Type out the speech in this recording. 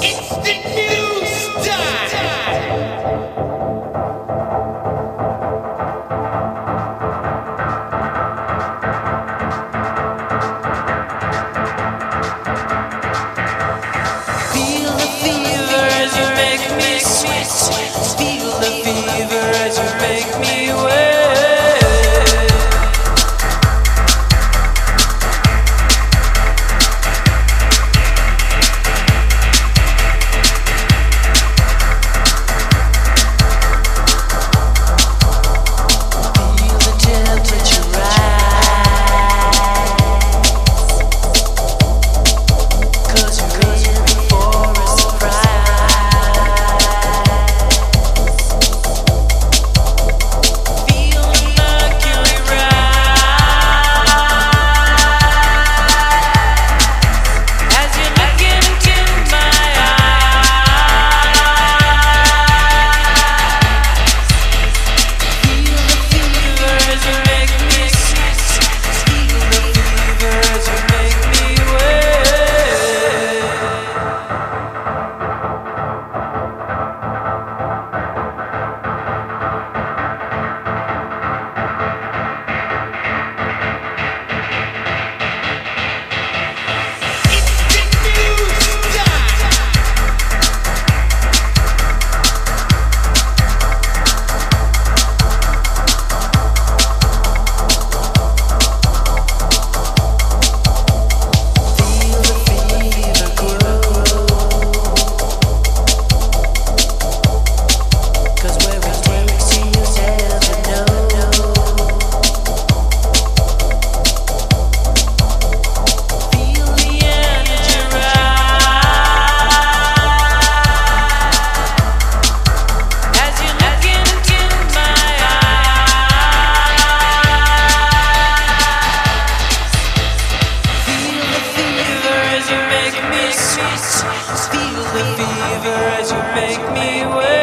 It's the new time! Feel the fever as you make me wait.